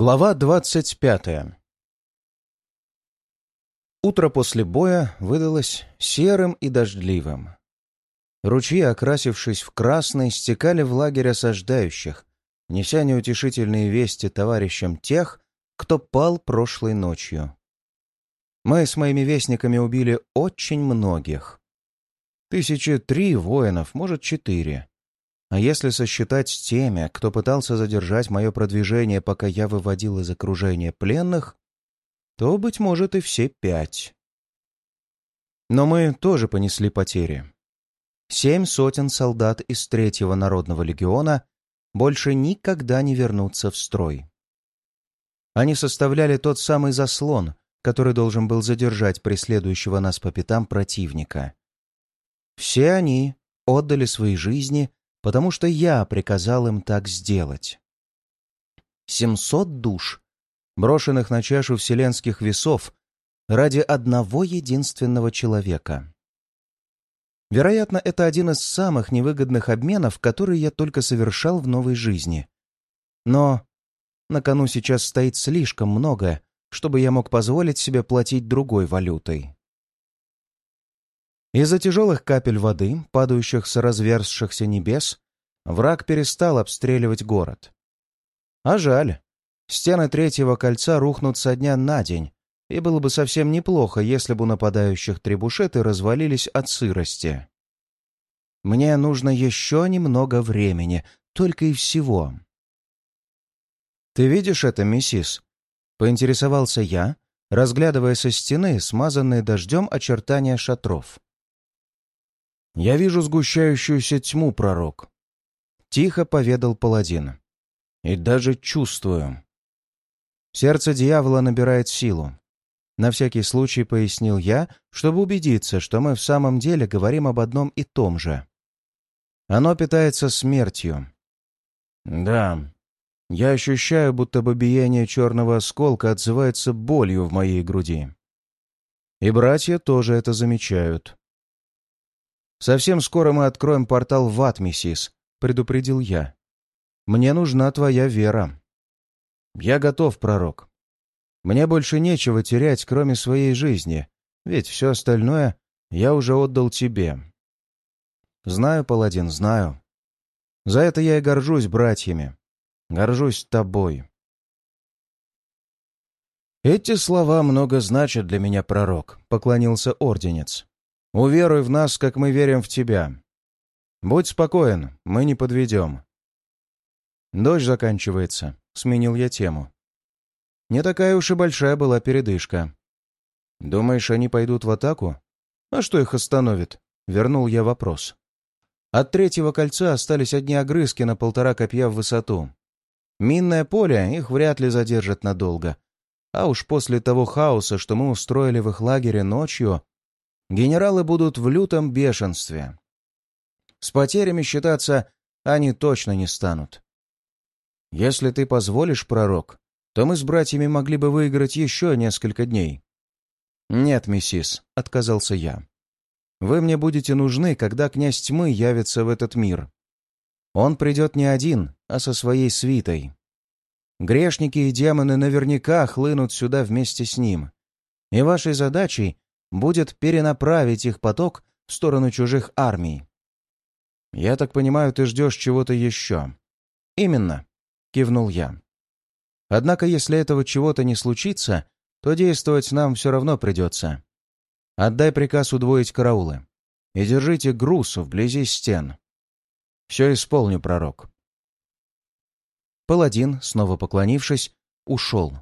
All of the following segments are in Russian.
Глава двадцать пятая Утро после боя выдалось серым и дождливым. Ручьи, окрасившись в красный, стекали в лагерь осаждающих, неся неутешительные вести товарищам тех, кто пал прошлой ночью. Мы с моими вестниками убили очень многих. Тысячи три воинов, может, четыре. А если сосчитать с теми, кто пытался задержать мое продвижение, пока я выводил из окружения пленных, то, быть может, и все пять. Но мы тоже понесли потери. Семь сотен солдат из Третьего Народного Легиона больше никогда не вернутся в строй. Они составляли тот самый заслон, который должен был задержать преследующего нас по пятам противника. Все они отдали свои жизни потому что я приказал им так сделать. Семьсот душ, брошенных на чашу вселенских весов ради одного единственного человека. Вероятно, это один из самых невыгодных обменов, которые я только совершал в новой жизни. Но на кону сейчас стоит слишком многое, чтобы я мог позволить себе платить другой валютой. Из-за тяжелых капель воды, падающих с разверзшихся небес, враг перестал обстреливать город. А жаль. Стены третьего кольца рухнут со дня на день, и было бы совсем неплохо, если бы нападающих требушеты развалились от сырости. Мне нужно еще немного времени, только и всего. «Ты видишь это, миссис?» — поинтересовался я, разглядывая со стены смазанные дождем очертания шатров. «Я вижу сгущающуюся тьму, пророк», — тихо поведал паладин. «И даже чувствую». Сердце дьявола набирает силу. На всякий случай пояснил я, чтобы убедиться, что мы в самом деле говорим об одном и том же. Оно питается смертью. Да, я ощущаю, будто бы биение черного осколка отзывается болью в моей груди. И братья тоже это замечают. «Совсем скоро мы откроем портал в ад, миссис», — предупредил я. «Мне нужна твоя вера». «Я готов, пророк. Мне больше нечего терять, кроме своей жизни, ведь все остальное я уже отдал тебе». «Знаю, паладин, знаю. За это я и горжусь братьями. Горжусь тобой». «Эти слова много значат для меня, пророк», — поклонился орденец. Уверуй в нас, как мы верим в тебя. Будь спокоен, мы не подведем. Дождь заканчивается. Сменил я тему. Не такая уж и большая была передышка. Думаешь, они пойдут в атаку? А что их остановит? Вернул я вопрос. От третьего кольца остались одни огрызки на полтора копья в высоту. Минное поле их вряд ли задержит надолго. А уж после того хаоса, что мы устроили в их лагере ночью, генералы будут в лютом бешенстве. С потерями считаться они точно не станут. Если ты позволишь, пророк, то мы с братьями могли бы выиграть еще несколько дней. «Нет, миссис», — отказался я. «Вы мне будете нужны, когда князь тьмы явится в этот мир. Он придет не один, а со своей свитой. Грешники и демоны наверняка хлынут сюда вместе с ним. И вашей задачей будет перенаправить их поток в сторону чужих армий. «Я так понимаю, ты ждешь чего-то еще?» «Именно», — кивнул я. «Однако, если этого чего-то не случится, то действовать нам все равно придется. Отдай приказ удвоить караулы и держите груз вблизи стен. Все исполню, пророк». Паладин, снова поклонившись, ушел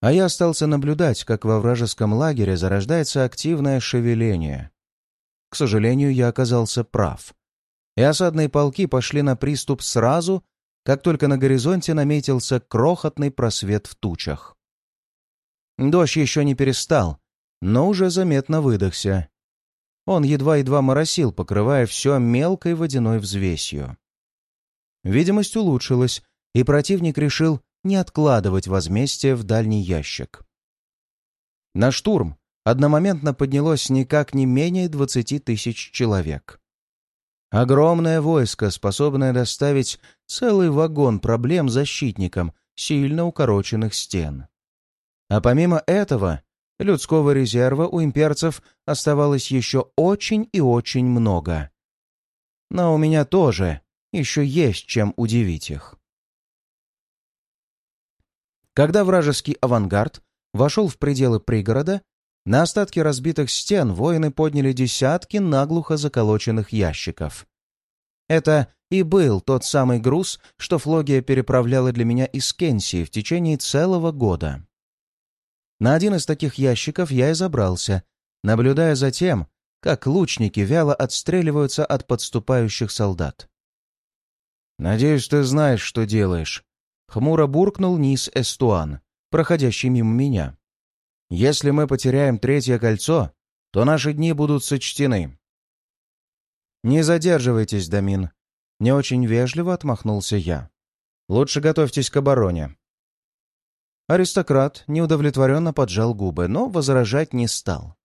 а я остался наблюдать, как во вражеском лагере зарождается активное шевеление. К сожалению, я оказался прав. И осадные полки пошли на приступ сразу, как только на горизонте наметился крохотный просвет в тучах. Дождь еще не перестал, но уже заметно выдохся. Он едва-едва моросил, покрывая все мелкой водяной взвесью. Видимость улучшилась, и противник решил не откладывать возмездие в дальний ящик. На штурм одномоментно поднялось никак не менее двадцати тысяч человек. Огромное войско, способное доставить целый вагон проблем защитникам, сильно укороченных стен. А помимо этого, людского резерва у имперцев оставалось еще очень и очень много. Но у меня тоже еще есть чем удивить их. Когда вражеский авангард вошел в пределы пригорода, на остатки разбитых стен воины подняли десятки наглухо заколоченных ящиков. Это и был тот самый груз, что Флогия переправляла для меня из Кенсии в течение целого года. На один из таких ящиков я и забрался, наблюдая за тем, как лучники вяло отстреливаются от подступающих солдат. «Надеюсь, ты знаешь, что делаешь», — хмуро буркнул Низ Эстуан, проходящий мимо меня. «Если мы потеряем третье кольцо, то наши дни будут сочтены». «Не задерживайтесь, Дамин», — не очень вежливо отмахнулся я. «Лучше готовьтесь к обороне». Аристократ неудовлетворенно поджал губы, но возражать не стал.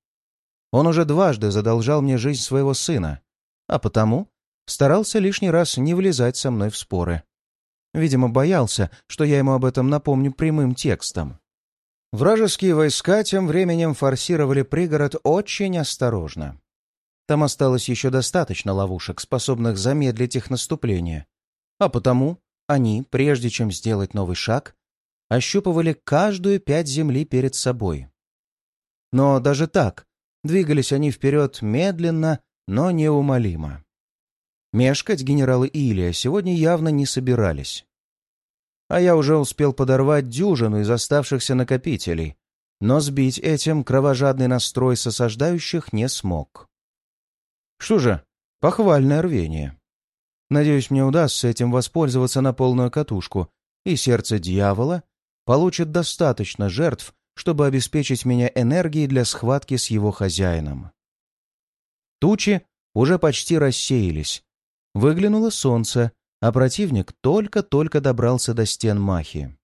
Он уже дважды задолжал мне жизнь своего сына, а потому старался лишний раз не влезать со мной в споры. Видимо, боялся, что я ему об этом напомню прямым текстом. Вражеские войска тем временем форсировали пригород очень осторожно. Там осталось еще достаточно ловушек, способных замедлить их наступление. А потому они, прежде чем сделать новый шаг, ощупывали каждую пять земли перед собой. Но даже так двигались они вперед медленно, но неумолимо. Мешкать генералы Илия сегодня явно не собирались. А я уже успел подорвать дюжину из оставшихся накопителей, но сбить этим кровожадный настрой с осаждающих не смог. Что же, похвальное рвение. Надеюсь, мне удастся этим воспользоваться на полную катушку, и сердце дьявола получит достаточно жертв, чтобы обеспечить меня энергией для схватки с его хозяином. Тучи уже почти рассеялись. Выглянуло солнце, а противник только-только добрался до стен Махи.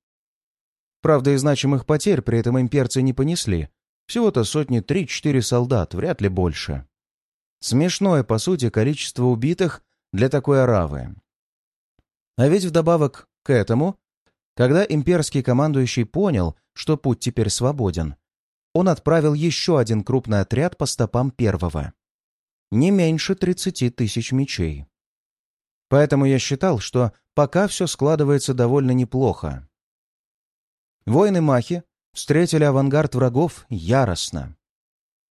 Правда, и значимых потерь при этом имперцы не понесли. Всего-то сотни три-четыре солдат, вряд ли больше. Смешное, по сути, количество убитых для такой аравы. А ведь вдобавок к этому когда имперский командующий понял, что путь теперь свободен, он отправил еще один крупный отряд по стопам первого. Не меньше 30 тысяч мечей. Поэтому я считал, что пока все складывается довольно неплохо. Воины Махи встретили авангард врагов яростно.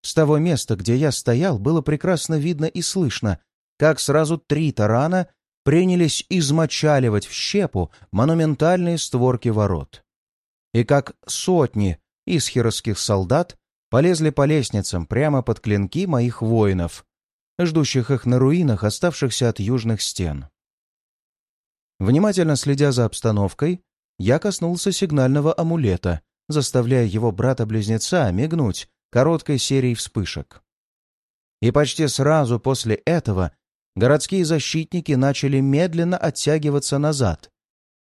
С того места, где я стоял, было прекрасно видно и слышно, как сразу три тарана принялись измочаливать в щепу монументальные створки ворот. И как сотни исхеровских солдат полезли по лестницам прямо под клинки моих воинов, ждущих их на руинах, оставшихся от южных стен. Внимательно следя за обстановкой, я коснулся сигнального амулета, заставляя его брата-близнеца мигнуть короткой серией вспышек. И почти сразу после этого городские защитники начали медленно оттягиваться назад,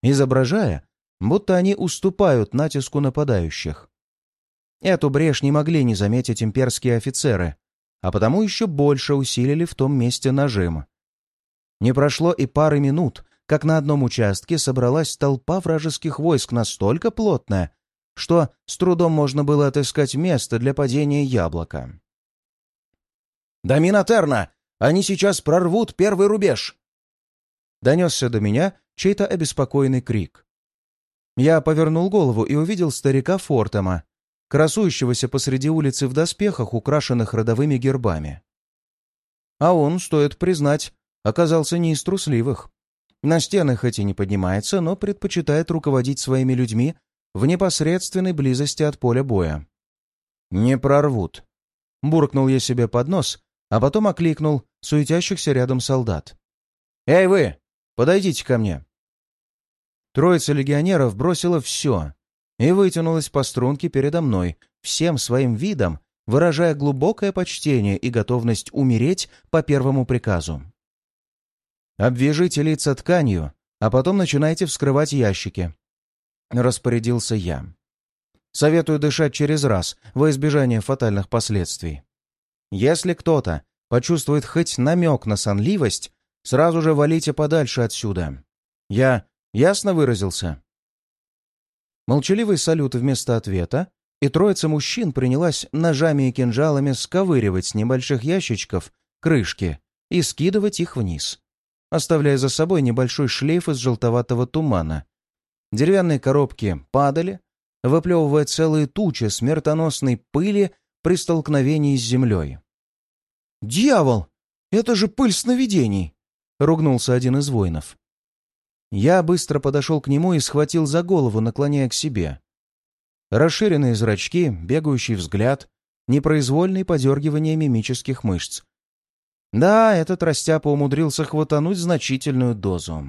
изображая, будто они уступают натиску нападающих. Эту брешь не могли не заметить имперские офицеры, а потому еще больше усилили в том месте нажим. Не прошло и пары минут, как на одном участке собралась толпа вражеских войск настолько плотная, что с трудом можно было отыскать место для падения яблока. «Доминатерна! Они сейчас прорвут первый рубеж!» Донесся до меня чей-то обеспокоенный крик. Я повернул голову и увидел старика Фортема, красующегося посреди улицы в доспехах, украшенных родовыми гербами. А он, стоит признать, оказался не из трусливых. На стены хоть и не поднимается, но предпочитает руководить своими людьми в непосредственной близости от поля боя. «Не прорвут», — буркнул я себе под нос а потом окликнул суетящихся рядом солдат. «Эй вы, подойдите ко мне!» Троица легионеров бросила все и вытянулась по струнке передо мной, всем своим видом выражая глубокое почтение и готовность умереть по первому приказу. «Обвяжите лица тканью, а потом начинайте вскрывать ящики», — распорядился я. «Советую дышать через раз, во избежание фатальных последствий». Если кто-то почувствует хоть намек на сонливость, — сразу же валите подальше отсюда. Я ясно выразился?» Молчаливый салют вместо ответа, и троица мужчин принялась ножами и кинжалами сковыривать с небольших ящичков крышки и скидывать их вниз, оставляя за собой небольшой шлейф из желтоватого тумана. Деревянные коробки падали, выплевывая целые тучи смертоносной пыли при столкновении с землей. «Дьявол! Это же пыль сновидений!» — ругнулся один из воинов. Я быстро подошел к нему и схватил за голову, наклоняя к себе. Расширенные зрачки, бегающий взгляд, непроизвольные подергивания мимических мышц. Да, этот растяпа умудрился хватануть значительную дозу.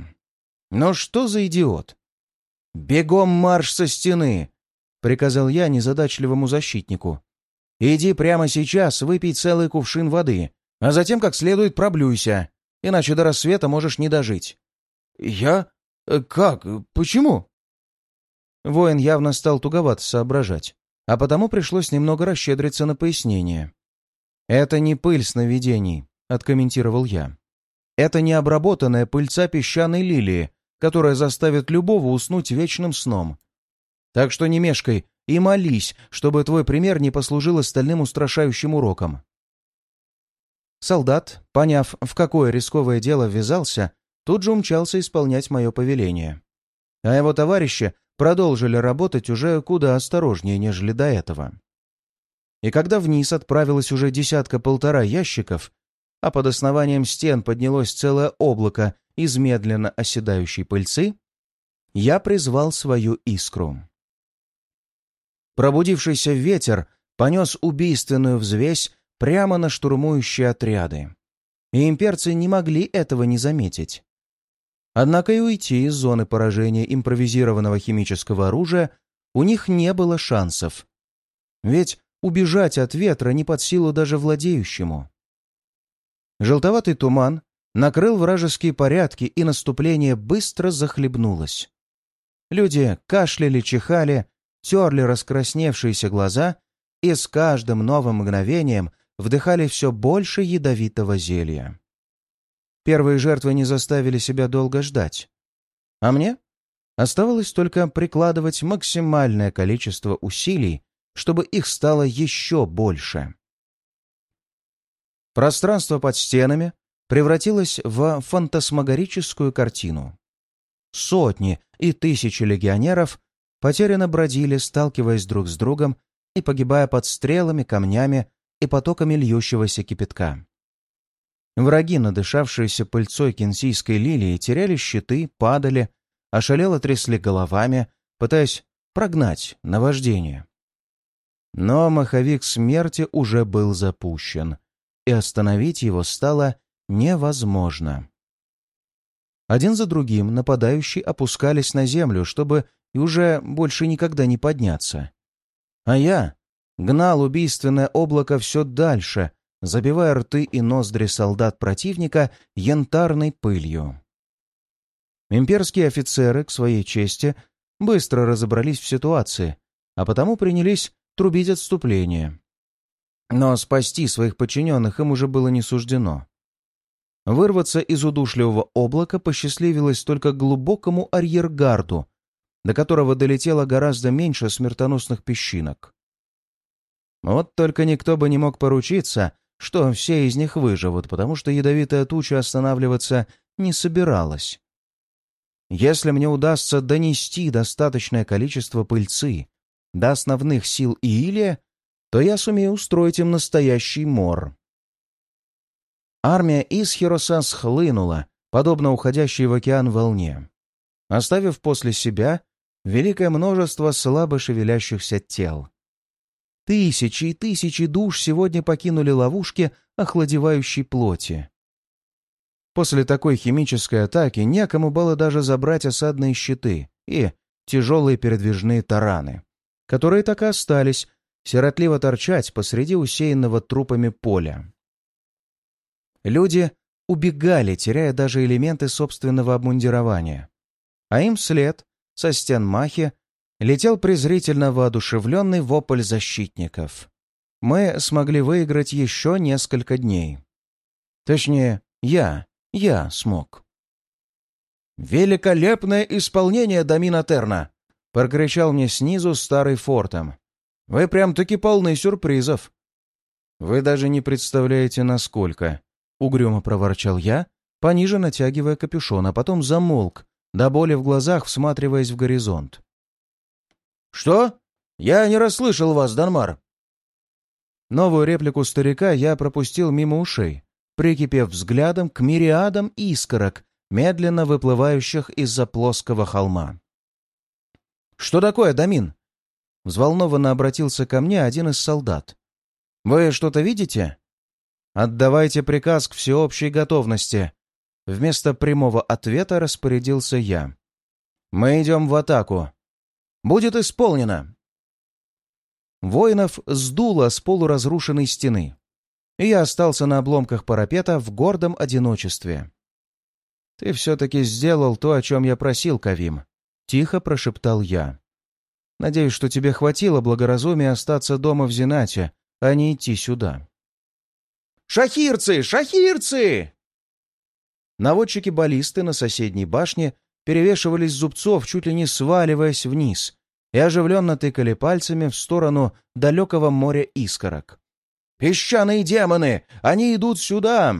Но что за идиот? «Бегом марш со стены!» — приказал я незадачливому защитнику. «Иди прямо сейчас выпей целый кувшин воды, а затем как следует проблюйся, иначе до рассвета можешь не дожить». «Я? Как? Почему?» Воин явно стал туговато соображать, а потому пришлось немного расщедриться на пояснение. «Это не пыль сновидений», — откомментировал я. «Это не обработанная пыльца песчаной лилии, которая заставит любого уснуть вечным сном. Так что не мешкай и молись, чтобы твой пример не послужил остальным устрашающим уроком». Солдат, поняв, в какое рисковое дело ввязался, тут же умчался исполнять мое повеление. А его товарищи продолжили работать уже куда осторожнее, нежели до этого. И когда вниз отправилось уже десятка-полтора ящиков, а под основанием стен поднялось целое облако из медленно оседающей пыльцы, я призвал свою искру. Пробудившийся ветер понес убийственную взвесь прямо на штурмующие отряды. И имперцы не могли этого не заметить. Однако и уйти из зоны поражения импровизированного химического оружия у них не было шансов. Ведь убежать от ветра не под силу даже владеющему. Желтоватый туман накрыл вражеские порядки, и наступление быстро захлебнулось. Люди кашляли, чихали, терли раскрасневшиеся глаза и с каждым новым мгновением вдыхали все больше ядовитого зелья. Первые жертвы не заставили себя долго ждать. А мне оставалось только прикладывать максимальное количество усилий, чтобы их стало еще больше. Пространство под стенами превратилось в фантасмагорическую картину. Сотни и тысячи легионеров потерянно бродили, сталкиваясь друг с другом и погибая под стрелами, камнями и потоками льющегося кипятка. Враги, надышавшиеся пыльцой кенсийской лилии, теряли щиты, падали, ошалело трясли головами, пытаясь прогнать наваждение. Но маховик смерти уже был запущен, и остановить его стало невозможно. Один за другим нападающие опускались на землю, чтобы и уже больше никогда не подняться. А я гнал убийственное облако все дальше, забивая рты и ноздри солдат противника янтарной пылью. Имперские офицеры, к своей чести, быстро разобрались в ситуации, а потому принялись трубить отступление. Но спасти своих подчиненных им уже было не суждено. Вырваться из удушливого облака посчастливилось только глубокому арьергарду, до которого долетело гораздо меньше смертоносных песчинок. Вот только никто бы не мог поручиться, что все из них выживут, потому что ядовитая туча останавливаться не собиралась. Если мне удастся донести достаточное количество пыльцы до основных сил Иилия, то я сумею устроить им настоящий мор. Армия Исхироса схлынула, подобно уходящей в океан волне, оставив после себя великое множество слабо шевелящихся тел. Тысячи и тысячи душ сегодня покинули ловушки охладевающей плоти. После такой химической атаки некому было даже забрать осадные щиты и тяжелые передвижные тараны, которые так и остались сиротливо торчать посреди усеянного трупами поля. Люди убегали, теряя даже элементы собственного обмундирования. А им вслед, со стен Махи, летел презрительно воодушевленный вопль защитников. Мы смогли выиграть еще несколько дней. Точнее, я, я смог. «Великолепное исполнение, Домина Терна! — прокричал мне снизу старый фортом. «Вы прям-таки полны сюрпризов». «Вы даже не представляете, насколько», — угрюмо проворчал я, пониже натягивая капюшон, а потом замолк, до боли в глазах всматриваясь в горизонт. «Что? Я не расслышал вас, Данмар!» Новую реплику старика я пропустил мимо ушей, прикипев взглядом к мириадам искорок, медленно выплывающих из-за плоского холма. «Что такое, Дамин?» Взволнованно обратился ко мне один из солдат. «Вы что-то видите?» «Отдавайте приказ к всеобщей готовности», Вместо прямого ответа распорядился я. «Мы идем в атаку. Будет исполнено!» Воинов сдуло с полуразрушенной стены, и я остался на обломках парапета в гордом одиночестве. «Ты все-таки сделал то, о чем я просил, Кавим», — тихо прошептал я. «Надеюсь, что тебе хватило благоразумия остаться дома в Зенате, а не идти сюда». «Шахирцы! Шахирцы!» Наводчики-баллисты на соседней башне перевешивались зубцов, чуть ли не сваливаясь вниз, и оживленно тыкали пальцами в сторону далекого моря искорок. «Песчаные демоны! Они идут сюда!»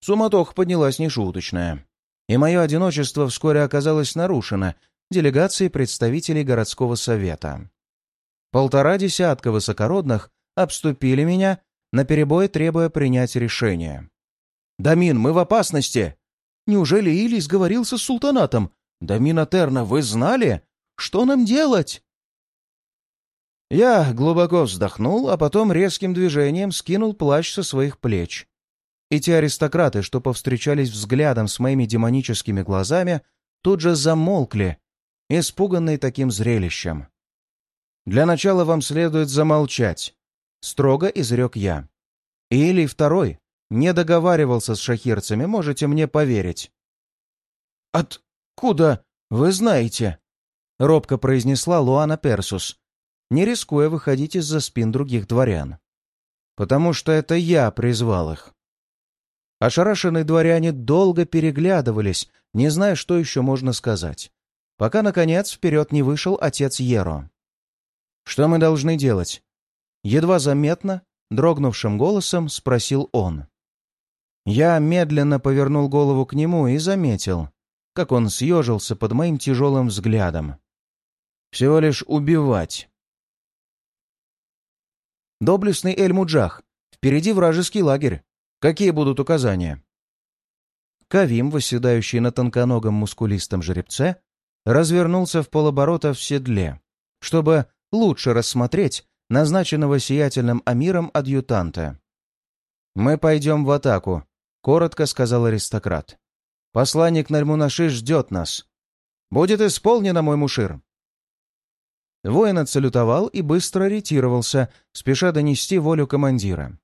Суматоха поднялась нешуточная, и мое одиночество вскоре оказалось нарушено делегацией представителей городского совета. Полтора десятка высокородных обступили меня, наперебой требуя принять решение. «Дамин, мы в опасности!» «Неужели Илис говорился с султанатом? Дамин Атерна, вы знали? Что нам делать?» Я глубоко вздохнул, а потом резким движением скинул плащ со своих плеч. И те аристократы, что повстречались взглядом с моими демоническими глазами, тут же замолкли, испуганные таким зрелищем. «Для начала вам следует замолчать», — строго изрек я. «Или второй, не договаривался с шахирцами, можете мне поверить». «Откуда вы знаете?» — робко произнесла Луана Персус, не рискуя выходить из-за спин других дворян. «Потому что это я призвал их». Ошарашенные дворяне долго переглядывались, не зная, что еще можно сказать, пока, наконец, вперед не вышел отец Еро. «Что мы должны делать?» Едва заметно, дрогнувшим голосом спросил он. Я медленно повернул голову к нему и заметил, как он съежился под моим тяжелым взглядом. Всего лишь убивать. Доблестный Эль-Муджах, впереди вражеский лагерь. Какие будут указания? Кавим, восседающий на тонконогом мускулистом жеребце, развернулся в полоборота в седле, чтобы лучше рассмотреть назначенного сиятельным амиром адъютанта. «Мы пойдем в атаку», — коротко сказал аристократ. «Посланник Нальмунаши ждет нас. Будет исполнено, мой мушир». Воин отсалютовал и быстро ретировался, спеша донести волю командира.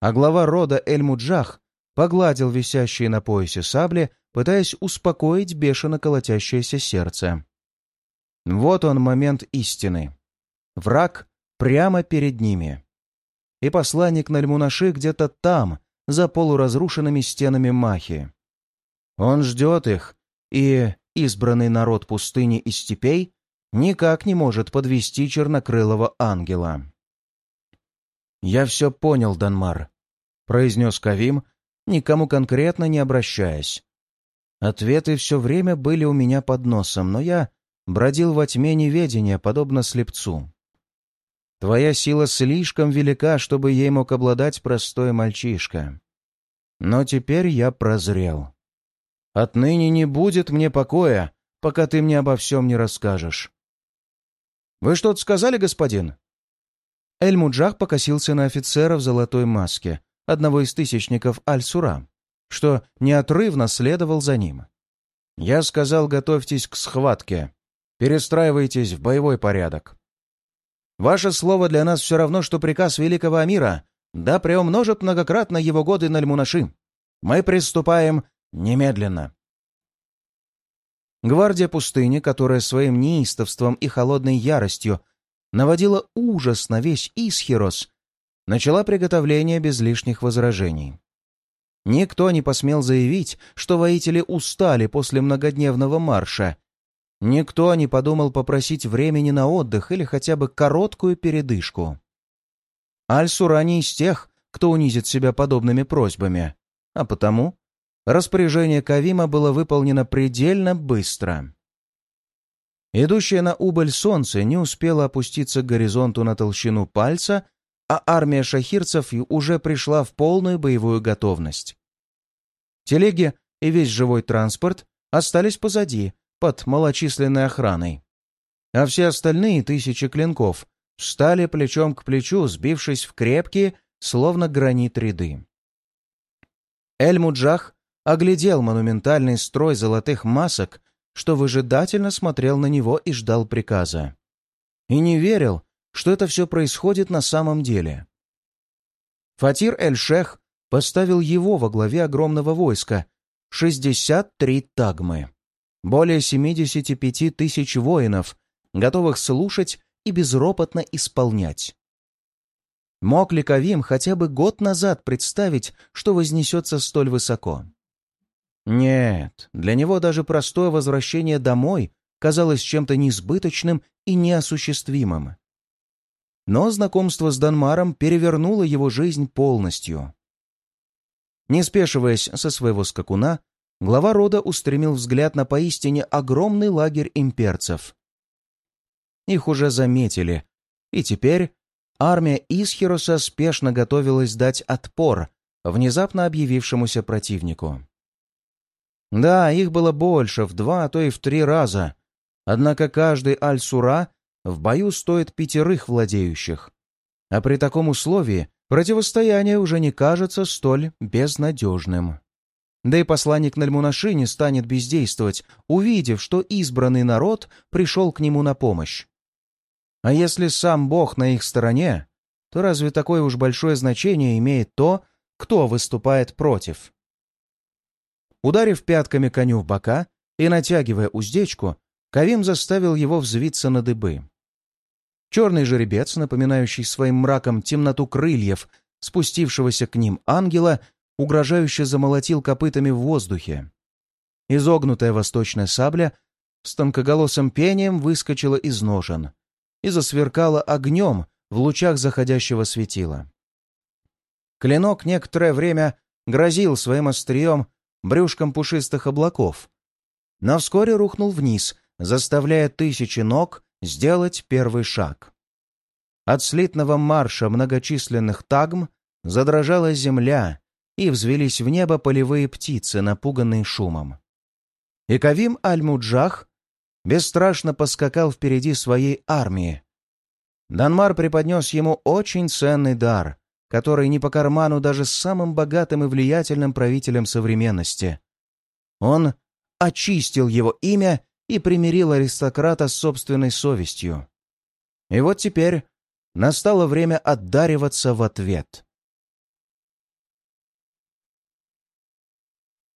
А глава рода Эль-Муджах погладил висящие на поясе сабли, пытаясь успокоить бешено колотящееся сердце. Вот он момент истины. Враг прямо перед ними. И посланник Нальмунаши где-то там, за полуразрушенными стенами Махи. Он ждет их, и избранный народ пустыни и степей никак не может подвести чернокрылого ангела. «Я все понял, Данмар», — произнес Кавим, никому конкретно не обращаясь. Ответы все время были у меня под носом, но я бродил во тьме неведения, подобно слепцу. Твоя сила слишком велика, чтобы ей мог обладать простой мальчишка. Но теперь я прозрел. Отныне не будет мне покоя, пока ты мне обо всем не расскажешь. «Вы что-то сказали, господин?» Эль-Муджах покосился на офицера в золотой маске, одного из тысячников Аль-Сура, что неотрывно следовал за ним. «Я сказал, готовьтесь к схватке. Перестраивайтесь в боевой порядок. Ваше слово для нас все равно, что приказ великого Амира, да приумножит многократно его годы на Льмунаши. Мы приступаем немедленно. Гвардия пустыни, которая своим неистовством и холодной яростью наводила ужас на весь Исхирос, начала приготовление без лишних возражений. Никто не посмел заявить, что воители устали после многодневного марша Никто не подумал попросить времени на отдых или хотя бы короткую передышку. Аль-Сура не из тех, кто унизит себя подобными просьбами, а потому распоряжение Кавима было выполнено предельно быстро. Идущее на убыль солнце не успело опуститься к горизонту на толщину пальца, а армия шахирцев уже пришла в полную боевую готовность. Телеги и весь живой транспорт остались позади, под малочисленной охраной. А все остальные тысячи клинков встали плечом к плечу, сбившись в крепкие, словно гранит ряды. Эль-Муджах оглядел монументальный строй золотых масок, что выжидательно смотрел на него и ждал приказа. И не верил, что это все происходит на самом деле. Фатир Эль-Шех поставил его во главе огромного войска — 63 тагмы. Более 75 тысяч воинов, готовых слушать и безропотно исполнять. Мог ли Кавим хотя бы год назад представить, что вознесется столь высоко? Нет, для него даже простое возвращение домой казалось чем-то несбыточным и неосуществимым. Но знакомство с Данмаром перевернуло его жизнь полностью. Не спешиваясь со своего скакуна, глава рода устремил взгляд на поистине огромный лагерь имперцев. Их уже заметили, и теперь армия Исхироса спешно готовилась дать отпор внезапно объявившемуся противнику. Да, их было больше, в два, а то и в три раза, однако каждый Аль-Сура в бою стоит пятерых владеющих. А при таком условии противостояние уже не кажется столь безнадежным. Да и посланник Нальмунаши не станет бездействовать, увидев, что избранный народ пришел к нему на помощь. А если сам Бог на их стороне, то разве такое уж большое значение имеет то, кто выступает против? Ударив пятками коню в бока и натягивая уздечку, Кавим заставил его взвиться на дыбы. Черный жеребец, напоминающий своим мраком темноту крыльев, спустившегося к ним ангела, угрожающе замолотил копытами в воздухе. Изогнутая восточная сабля с тонкоголосым пением выскочила из ножен и засверкала огнем в лучах заходящего светила. Клинок некоторое время грозил своим острием брюшком пушистых облаков, но вскоре рухнул вниз, заставляя тысячи ног сделать первый шаг. От слитного марша многочисленных тагм задрожала земля, и взвелись в небо полевые птицы, напуганные шумом. И Кавим Аль-Муджах бесстрашно поскакал впереди своей армии. Данмар преподнес ему очень ценный дар, который не по карману даже самым богатым и влиятельным правителям современности. Он очистил его имя и примирил аристократа с собственной совестью. И вот теперь настало время отдариваться в ответ.